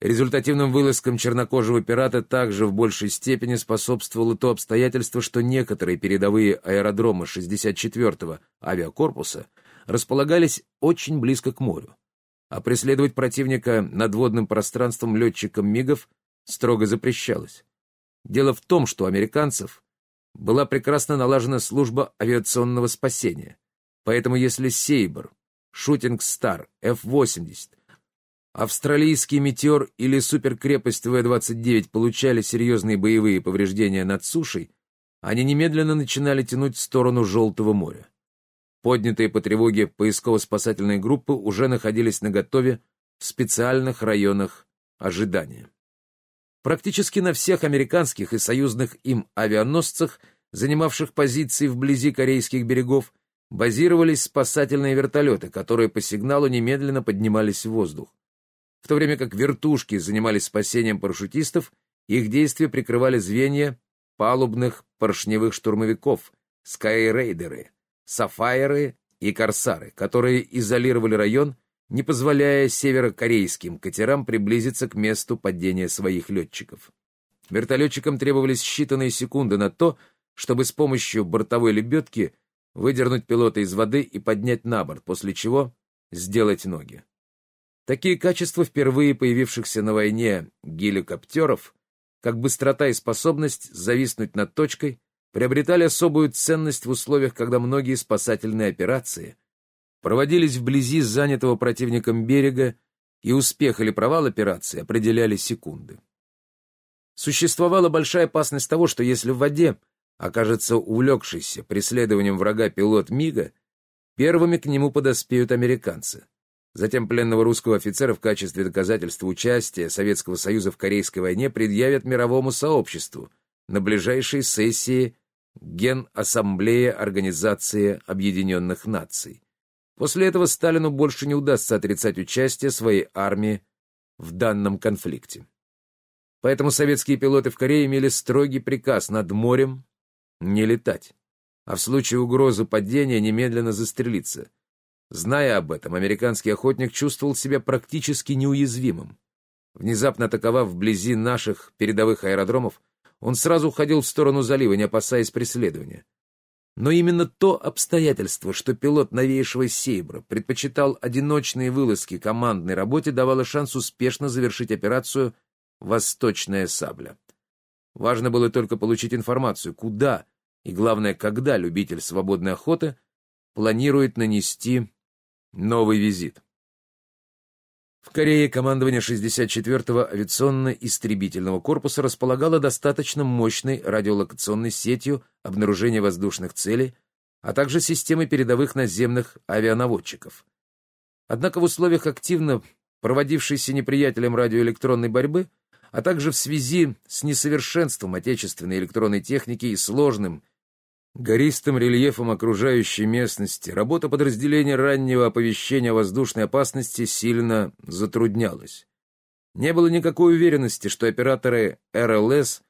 Результативным вылазкам чернокожего пирата также в большей степени способствовало то обстоятельство, что некоторые передовые аэродромы 64-го авиакорпуса располагались очень близко к морю, а преследовать противника над водным пространством летчикам МИГов строго запрещалось. Дело в том, что у американцев была прекрасно налажена служба авиационного спасения, поэтому если «Сейбр», «Шутинг Стар», F-80 Австралийский «Метеор» или суперкрепость В-29 получали серьезные боевые повреждения над сушей, они немедленно начинали тянуть в сторону Желтого моря. Поднятые по тревоге поисково-спасательные группы уже находились наготове в специальных районах ожидания. Практически на всех американских и союзных им авианосцах, занимавших позиции вблизи корейских берегов, базировались спасательные вертолеты, которые по сигналу немедленно поднимались в воздух. В то время как вертушки занимались спасением парашютистов, их действия прикрывали звенья палубных поршневых штурмовиков, скайрейдеры, сафайеры и корсары, которые изолировали район, не позволяя северокорейским катерам приблизиться к месту падения своих летчиков. Вертолетчикам требовались считанные секунды на то, чтобы с помощью бортовой лебедки выдернуть пилота из воды и поднять на борт, после чего сделать ноги. Такие качества впервые появившихся на войне геликоптеров, как быстрота и способность зависнуть над точкой, приобретали особую ценность в условиях, когда многие спасательные операции проводились вблизи занятого противником берега, и успех или провал операции определяли секунды. Существовала большая опасность того, что если в воде окажется увлекшийся преследованием врага пилот МИГа, первыми к нему подоспеют американцы. Затем пленного русского офицера в качестве доказательства участия Советского Союза в Корейской войне предъявят мировому сообществу на ближайшей сессии Генассамблеи Организации Объединенных Наций. После этого Сталину больше не удастся отрицать участие своей армии в данном конфликте. Поэтому советские пилоты в Корее имели строгий приказ над морем не летать, а в случае угрозы падения немедленно застрелиться – Зная об этом, американский охотник чувствовал себя практически неуязвимым. Внезапно атаковав вблизи наших передовых аэродромов, он сразу уходил в сторону залива, не опасаясь преследования. Но именно то обстоятельство, что пилот новейшего «Сейбра» предпочитал одиночные вылазки командной работе, давало шанс успешно завершить операцию «Восточная сабля». Важно было только получить информацию, куда и, главное, когда любитель свободной охоты планирует нанести Новый визит. В Корее командование 64-го авиационно-истребительного корпуса располагало достаточно мощной радиолокационной сетью обнаружения воздушных целей, а также системой передовых наземных авианаводчиков. Однако в условиях активно проводившейся неприятелем радиоэлектронной борьбы, а также в связи с несовершенством отечественной электронной техники и сложным Гористым рельефом окружающей местности работа подразделения раннего оповещения о воздушной опасности сильно затруднялась. Не было никакой уверенности, что операторы РЛС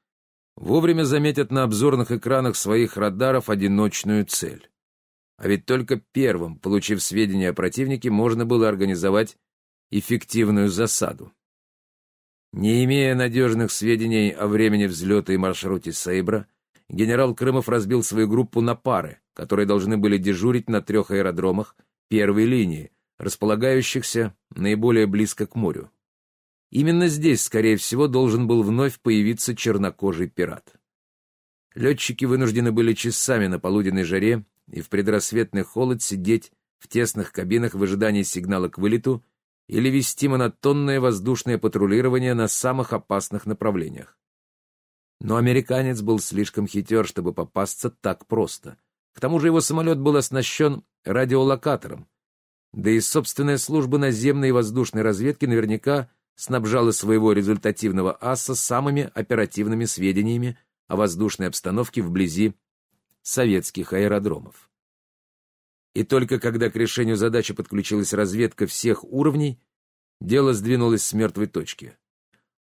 вовремя заметят на обзорных экранах своих радаров одиночную цель. А ведь только первым, получив сведения о противнике, можно было организовать эффективную засаду. Не имея надежных сведений о времени взлета и маршруте Сейбра, генерал Крымов разбил свою группу на пары, которые должны были дежурить на трех аэродромах первой линии, располагающихся наиболее близко к морю. Именно здесь, скорее всего, должен был вновь появиться чернокожий пират. Летчики вынуждены были часами на полуденной жаре и в предрассветный холод сидеть в тесных кабинах в ожидании сигнала к вылету или вести монотонное воздушное патрулирование на самых опасных направлениях. Но американец был слишком хитер, чтобы попасться так просто. К тому же его самолет был оснащен радиолокатором. Да и собственная служба наземной и воздушной разведки наверняка снабжала своего результативного аса самыми оперативными сведениями о воздушной обстановке вблизи советских аэродромов. И только когда к решению задачи подключилась разведка всех уровней, дело сдвинулось с мертвой точки.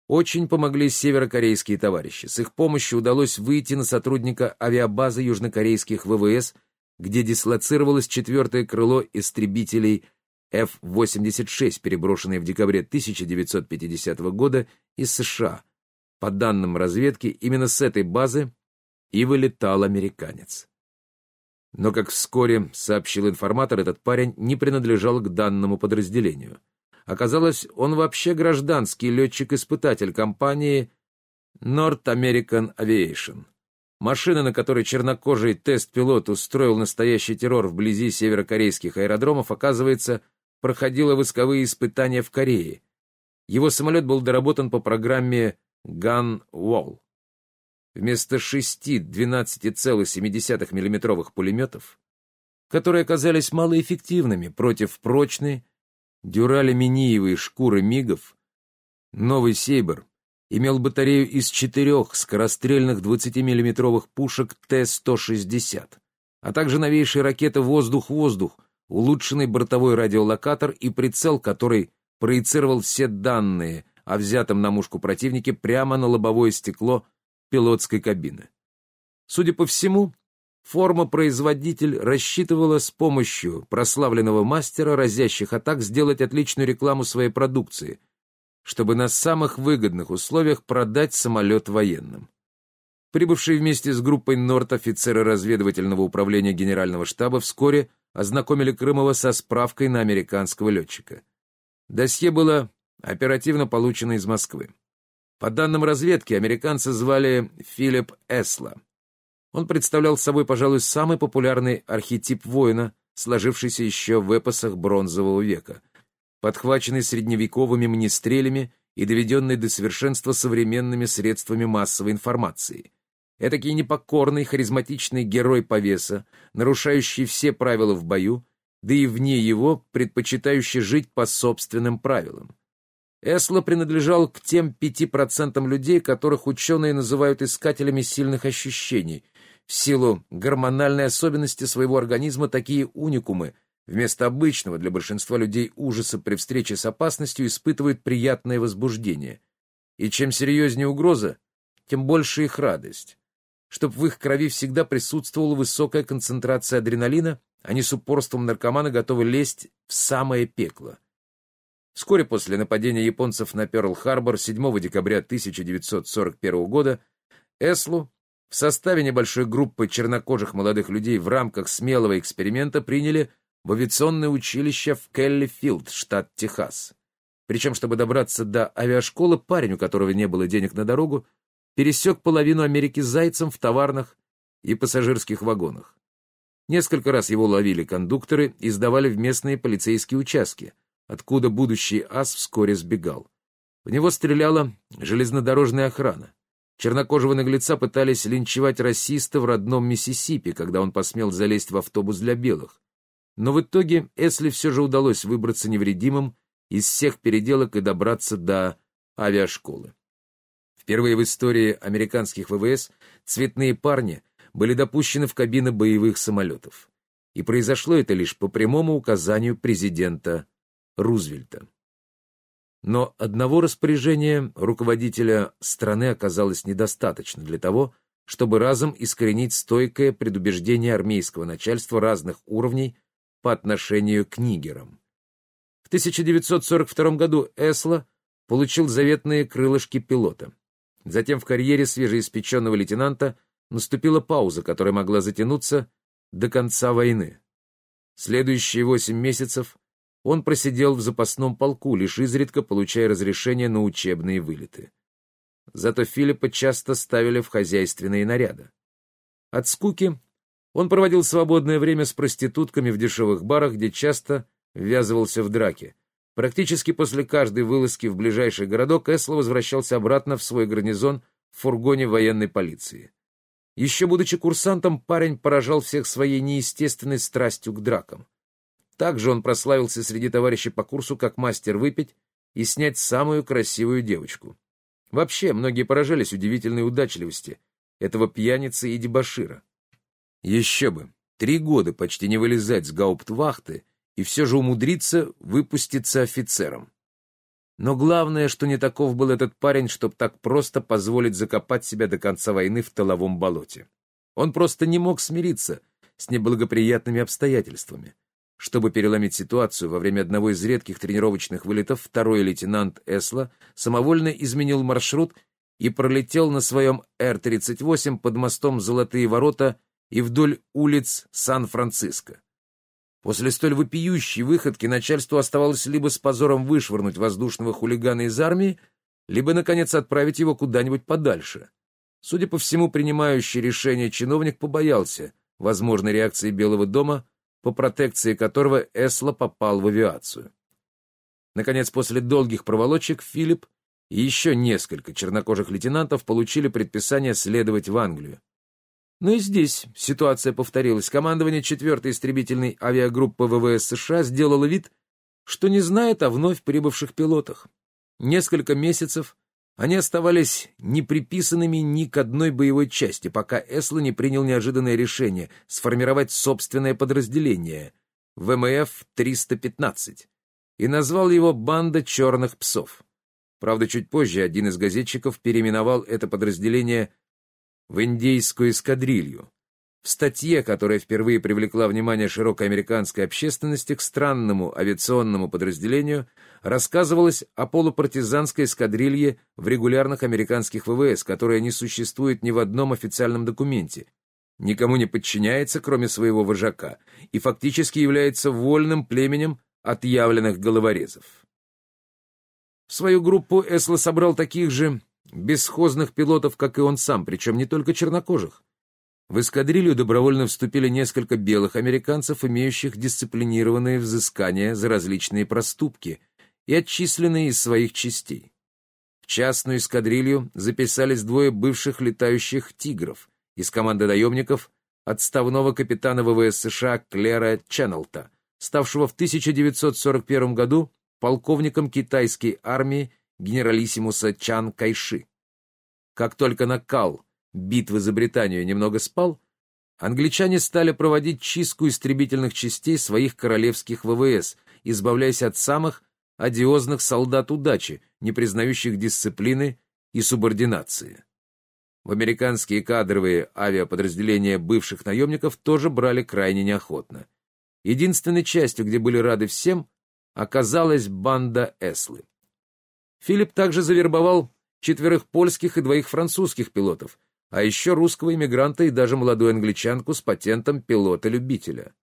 Очень помогли северокорейские товарищи. С их помощью удалось выйти на сотрудника авиабазы южнокорейских ВВС, где дислоцировалось четвертое крыло истребителей F-86, переброшенные в декабре 1950 года из США. По данным разведки, именно с этой базы и вылетал американец. Но, как вскоре сообщил информатор, этот парень не принадлежал к данному подразделению. Оказалось, он вообще гражданский летчик-испытатель компании North American Aviation. Машина, на которой чернокожий тест-пилот устроил настоящий террор вблизи северокорейских аэродромов, оказывается, проходила войсковые испытания в Корее. Его самолет был доработан по программе Gun Wall. Вместо шести 12,7 миллиметровых пулеметов, которые оказались малоэффективными против прочной дюралюминиевой шкуры мигов, новый «Сейбр» имел батарею из четырех скорострельных 20-миллиметровых пушек Т-160, а также новейшие ракеты «Воздух-воздух», улучшенный бортовой радиолокатор и прицел, который проецировал все данные о взятом на мушку противнике прямо на лобовое стекло пилотской кабины. Судя по всему, форма-производитель рассчитывала с помощью прославленного мастера разящих атак сделать отличную рекламу своей продукции, чтобы на самых выгодных условиях продать самолет военным. Прибывшие вместе с группой Норт офицеры разведывательного управления Генерального штаба вскоре ознакомили Крымова со справкой на американского летчика. Досье было оперативно получено из Москвы. По данным разведки, американца звали Филипп Эсла. Он представлял собой, пожалуй, самый популярный архетип воина, сложившийся еще в эпосах Бронзового века, подхваченный средневековыми мнестрелями и доведенный до совершенства современными средствами массовой информации. Этакий непокорный, харизматичный герой повеса, нарушающий все правила в бою, да и вне его предпочитающий жить по собственным правилам. Эсло принадлежал к тем пяти процентам людей, которых ученые называют искателями сильных ощущений. В силу гормональной особенности своего организма такие уникумы вместо обычного для большинства людей ужаса при встрече с опасностью испытывают приятное возбуждение. И чем серьезнее угроза, тем больше их радость. Чтоб в их крови всегда присутствовала высокая концентрация адреналина, они с упорством наркомана готовы лезть в самое пекло. Вскоре после нападения японцев на Пёрл-Харбор 7 декабря 1941 года Эслу в составе небольшой группы чернокожих молодых людей в рамках смелого эксперимента приняли в авиационное училище в Келли-Филд, штат Техас. Причем, чтобы добраться до авиашколы, парень, у которого не было денег на дорогу, пересек половину Америки зайцем в товарных и пассажирских вагонах. Несколько раз его ловили кондукторы и сдавали в местные полицейские участки — откуда будущий ас вскоре сбегал. В него стреляла железнодорожная охрана. Чернокожего наглеца пытались линчевать расиста в родном Миссисипи, когда он посмел залезть в автобус для белых. Но в итоге Эсли все же удалось выбраться невредимым из всех переделок и добраться до авиашколы. Впервые в истории американских ВВС цветные парни были допущены в кабины боевых самолетов. И произошло это лишь по прямому указанию президента Рузвельта. Но одного распоряжения руководителя страны оказалось недостаточно для того, чтобы разом искоренить стойкое предубеждение армейского начальства разных уровней по отношению к нигерам. В 1942 году Эсло получил заветные крылышки пилота. Затем в карьере свежеиспеченного лейтенанта наступила пауза, которая могла затянуться до конца войны. Следующие восемь месяцев он просидел в запасном полку, лишь изредка получая разрешение на учебные вылеты. Зато Филиппа часто ставили в хозяйственные наряды. От скуки он проводил свободное время с проститутками в дешевых барах, где часто ввязывался в драки. Практически после каждой вылазки в ближайший городок Эсло возвращался обратно в свой гарнизон в фургоне военной полиции. Еще будучи курсантом, парень поражал всех своей неестественной страстью к дракам. Также он прославился среди товарищей по курсу как мастер выпить и снять самую красивую девочку. Вообще, многие поражались удивительной удачливости этого пьяницы и дебошира. Еще бы, три года почти не вылезать с гауптвахты и все же умудриться выпуститься офицером. Но главное, что не таков был этот парень, чтобы так просто позволить закопать себя до конца войны в толовом болоте. Он просто не мог смириться с неблагоприятными обстоятельствами. Чтобы переломить ситуацию, во время одного из редких тренировочных вылетов второй лейтенант Эсла самовольно изменил маршрут и пролетел на своем Р-38 под мостом «Золотые ворота» и вдоль улиц Сан-Франциско. После столь вопиющей выходки начальству оставалось либо с позором вышвырнуть воздушного хулигана из армии, либо, наконец, отправить его куда-нибудь подальше. Судя по всему, принимающий решение чиновник побоялся возможной реакции Белого дома, по протекции которого Эсла попал в авиацию. Наконец, после долгих проволочек Филипп и еще несколько чернокожих лейтенантов получили предписание следовать в Англию. Но и здесь ситуация повторилась. Командование 4-й истребительной авиагруппы ВВС США сделало вид, что не знает о вновь прибывших пилотах. Несколько месяцев они оставались неприписанными ни к одной боевой части, пока Эсло не принял неожиданное решение сформировать собственное подразделение ВМФ-315 и назвал его «Банда черных псов». Правда, чуть позже один из газетчиков переименовал это подразделение в индейскую эскадрилью. В статье, которая впервые привлекла внимание широкой американской общественности к странному авиационному подразделению, рассказывалось о полупартизанской эскадрилье в регулярных американских ВВС, которая не существует ни в одном официальном документе, никому не подчиняется, кроме своего вожака, и фактически является вольным племенем отъявленных головорезов. В свою группу Эсло собрал таких же бесхозных пилотов, как и он сам, причем не только чернокожих. В эскадрилью добровольно вступили несколько белых американцев, имеющих дисциплинированные взыскания за различные проступки и отчисленные из своих частей. В частную эскадрилью записались двое бывших летающих «Тигров» из команды наемников отставного капитана ВВС США Клера Ченнелта, ставшего в 1941 году полковником китайской армии генералиссимуса Чан Кайши. Как только накал битвы за Британию немного спал, англичане стали проводить чистку истребительных частей своих королевских ВВС, избавляясь от самых одиозных солдат удачи, не признающих дисциплины и субординации. В американские кадровые авиаподразделения бывших наемников тоже брали крайне неохотно. Единственной частью, где были рады всем, оказалась банда Эслы. Филипп также завербовал четверых польских и двоих французских пилотов, а еще русского иммигранта и даже молодую англичанку с патентом пилота-любителя.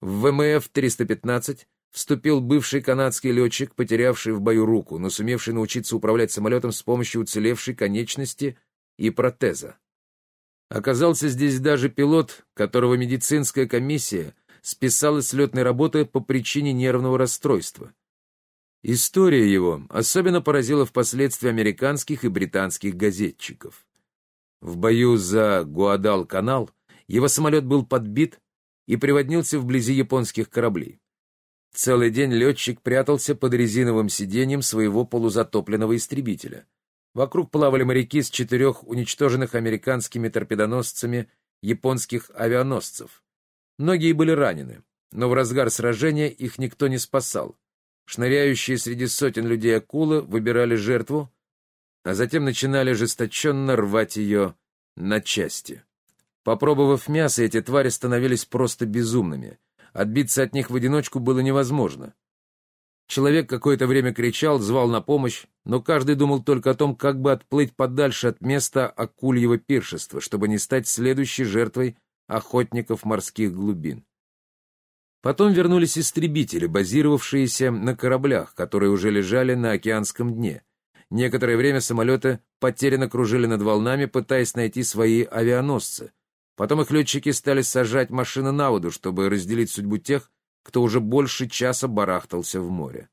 В ВМФ-315 вступил бывший канадский летчик, потерявший в бою руку, но сумевший научиться управлять самолетом с помощью уцелевшей конечности и протеза. Оказался здесь даже пилот, которого медицинская комиссия списала с летной работы по причине нервного расстройства. История его особенно поразила впоследствии американских и британских газетчиков. В бою за Гуадал-канал его самолет был подбит и приводнился вблизи японских кораблей. Целый день летчик прятался под резиновым сиденьем своего полузатопленного истребителя. Вокруг плавали моряки с четырех уничтоженных американскими торпедоносцами японских авианосцев. Многие были ранены, но в разгар сражения их никто не спасал. Шныряющие среди сотен людей акулы выбирали жертву, а затем начинали ожесточенно рвать ее на части. Попробовав мясо, эти твари становились просто безумными. Отбиться от них в одиночку было невозможно. Человек какое-то время кричал, звал на помощь, но каждый думал только о том, как бы отплыть подальше от места акульего пиршества, чтобы не стать следующей жертвой охотников морских глубин. Потом вернулись истребители, базировавшиеся на кораблях, которые уже лежали на океанском дне. Некоторое время самолеты потерянно кружили над волнами, пытаясь найти свои авианосцы. Потом их летчики стали сажать машины на воду, чтобы разделить судьбу тех, кто уже больше часа барахтался в море.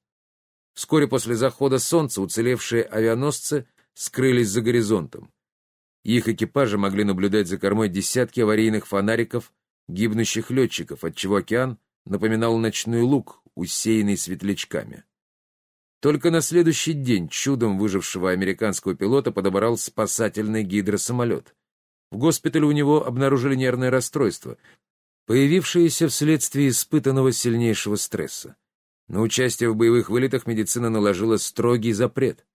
Вскоре после захода солнца уцелевшие авианосцы скрылись за горизонтом. Их экипажи могли наблюдать за кормой десятки аварийных фонариков, гибнущих летчиков, отчего океан напоминал ночной луг, усеянный светлячками. Только на следующий день чудом выжившего американского пилота подобрал спасательный гидросамолет. В госпитале у него обнаружили нервное расстройство, появившееся вследствие испытанного сильнейшего стресса. На участие в боевых вылетах медицина наложила строгий запрет.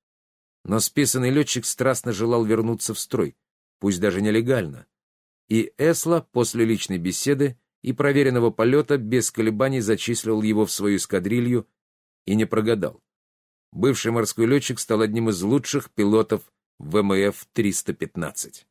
Но списанный летчик страстно желал вернуться в строй, пусть даже нелегально. И Эсла после личной беседы и проверенного полета без колебаний зачислил его в свою эскадрилью и не прогадал. Бывший морской летчик стал одним из лучших пилотов ВМФ-315.